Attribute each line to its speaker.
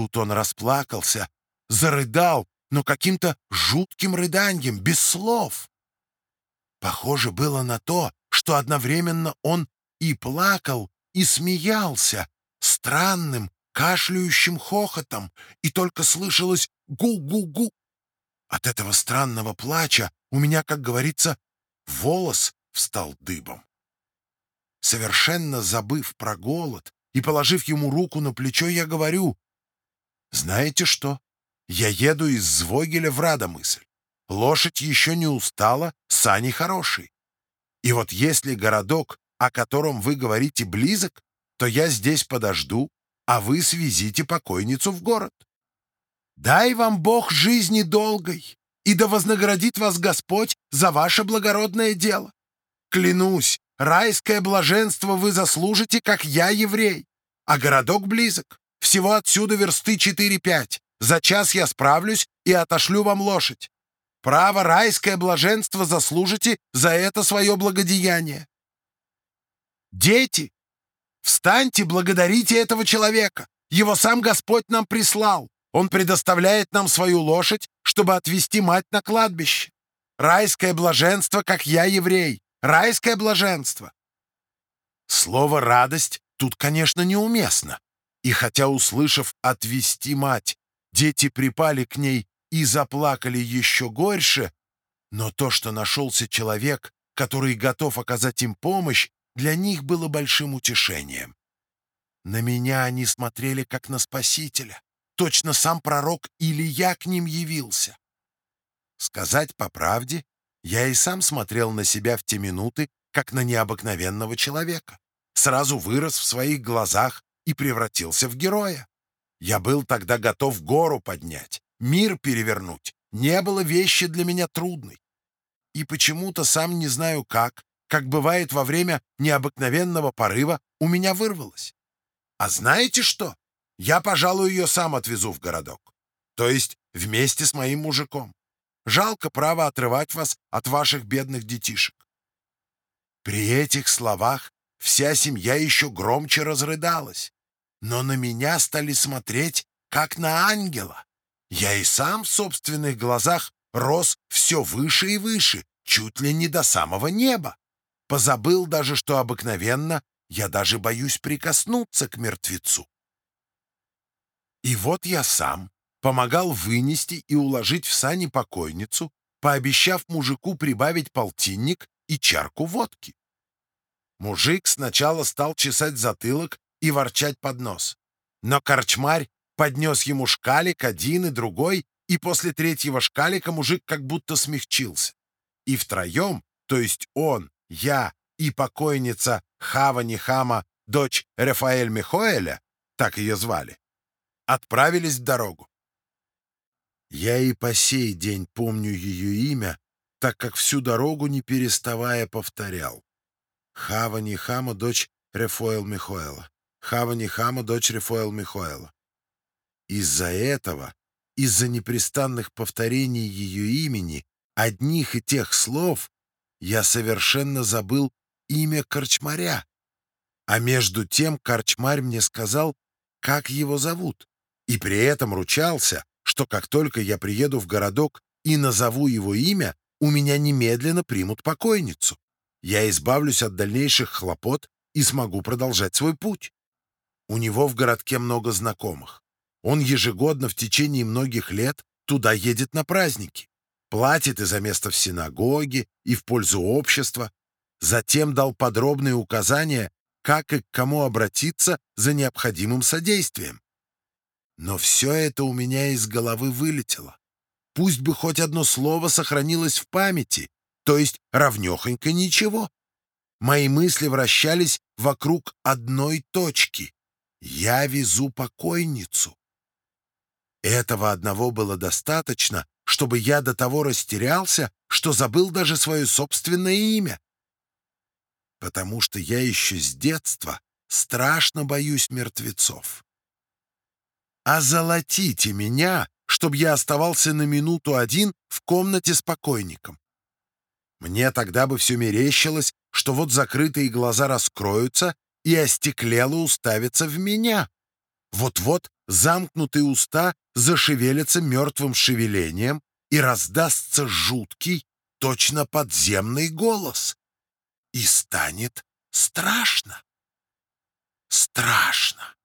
Speaker 1: Тут он расплакался, зарыдал, но каким-то жутким рыданием, без слов. Похоже было на то, что одновременно он и плакал, и смеялся странным, кашляющим хохотом, и только слышалось «гу-гу-гу». От этого странного плача у меня, как говорится, волос встал дыбом. Совершенно забыв про голод и положив ему руку на плечо, я говорю, «Знаете что? Я еду из Звогеля в Радомысль. Лошадь еще не устала, сани хорошие. И вот если городок, о котором вы говорите, близок, то я здесь подожду, а вы свезите покойницу в город. Дай вам Бог жизни долгой, и да вознаградит вас Господь за ваше благородное дело. Клянусь, райское блаженство вы заслужите, как я еврей, а городок близок. Всего отсюда версты 4-5. За час я справлюсь и отошлю вам лошадь. Право райское блаженство заслужите за это свое благодеяние. Дети, встаньте, благодарите этого человека. Его сам Господь нам прислал. Он предоставляет нам свою лошадь, чтобы отвезти мать на кладбище. Райское блаженство, как я еврей. Райское блаженство. Слово «радость» тут, конечно, неуместно. И хотя, услышав «отвести мать», дети припали к ней и заплакали еще горьше, но то, что нашелся человек, который готов оказать им помощь, для них было большим утешением. На меня они смотрели как на спасителя. Точно сам пророк Илья к ним явился. Сказать по правде, я и сам смотрел на себя в те минуты, как на необыкновенного человека. Сразу вырос в своих глазах и превратился в героя. Я был тогда готов гору поднять, мир перевернуть. Не было вещи для меня трудной. И почему-то сам не знаю как, как бывает во время необыкновенного порыва, у меня вырвалось. А знаете что? Я, пожалуй, ее сам отвезу в городок. То есть вместе с моим мужиком. Жалко право отрывать вас от ваших бедных детишек. При этих словах вся семья еще громче разрыдалась. Но на меня стали смотреть, как на ангела. Я и сам в собственных глазах рос все выше и выше, чуть ли не до самого неба. Позабыл даже, что обыкновенно я даже боюсь прикоснуться к мертвецу. И вот я сам помогал вынести и уложить в сани покойницу, пообещав мужику прибавить полтинник и чарку водки. Мужик сначала стал чесать затылок и ворчать под нос. Но корчмарь поднес ему шкалик один и другой, и после третьего шкалика мужик как будто смягчился. И втроем, то есть он, я и покойница Хава Нихама, дочь Рафаэль Михоэля, так ее звали, отправились в дорогу. Я и по сей день помню ее имя, так как всю дорогу не переставая повторял. Хава Нихама, дочь Рефоэл Михоэла. Хава Нихама, дочь Рефоэл Михоэла. Из-за этого, из-за непрестанных повторений ее имени, одних и тех слов, я совершенно забыл имя Корчмаря. А между тем Корчмарь мне сказал, как его зовут, и при этом ручался, что как только я приеду в городок и назову его имя, у меня немедленно примут покойницу. Я избавлюсь от дальнейших хлопот и смогу продолжать свой путь. У него в городке много знакомых. Он ежегодно в течение многих лет туда едет на праздники платит и за место в синагоге, и в пользу общества. Затем дал подробные указания, как и к кому обратиться за необходимым содействием. Но все это у меня из головы вылетело. Пусть бы хоть одно слово сохранилось в памяти, то есть равнехонько ничего. Мои мысли вращались вокруг одной точки. Я везу покойницу. Этого одного было достаточно, чтобы я до того растерялся, что забыл даже свое собственное имя. Потому что я еще с детства страшно боюсь мертвецов. Озолотите меня, чтобы я оставался на минуту один в комнате с покойником. Мне тогда бы все мерещилось, что вот закрытые глаза раскроются и остеклело уставятся в меня. Вот-вот замкнутые уста зашевелятся мертвым шевелением, и раздастся жуткий, точно подземный голос. И станет страшно. Страшно.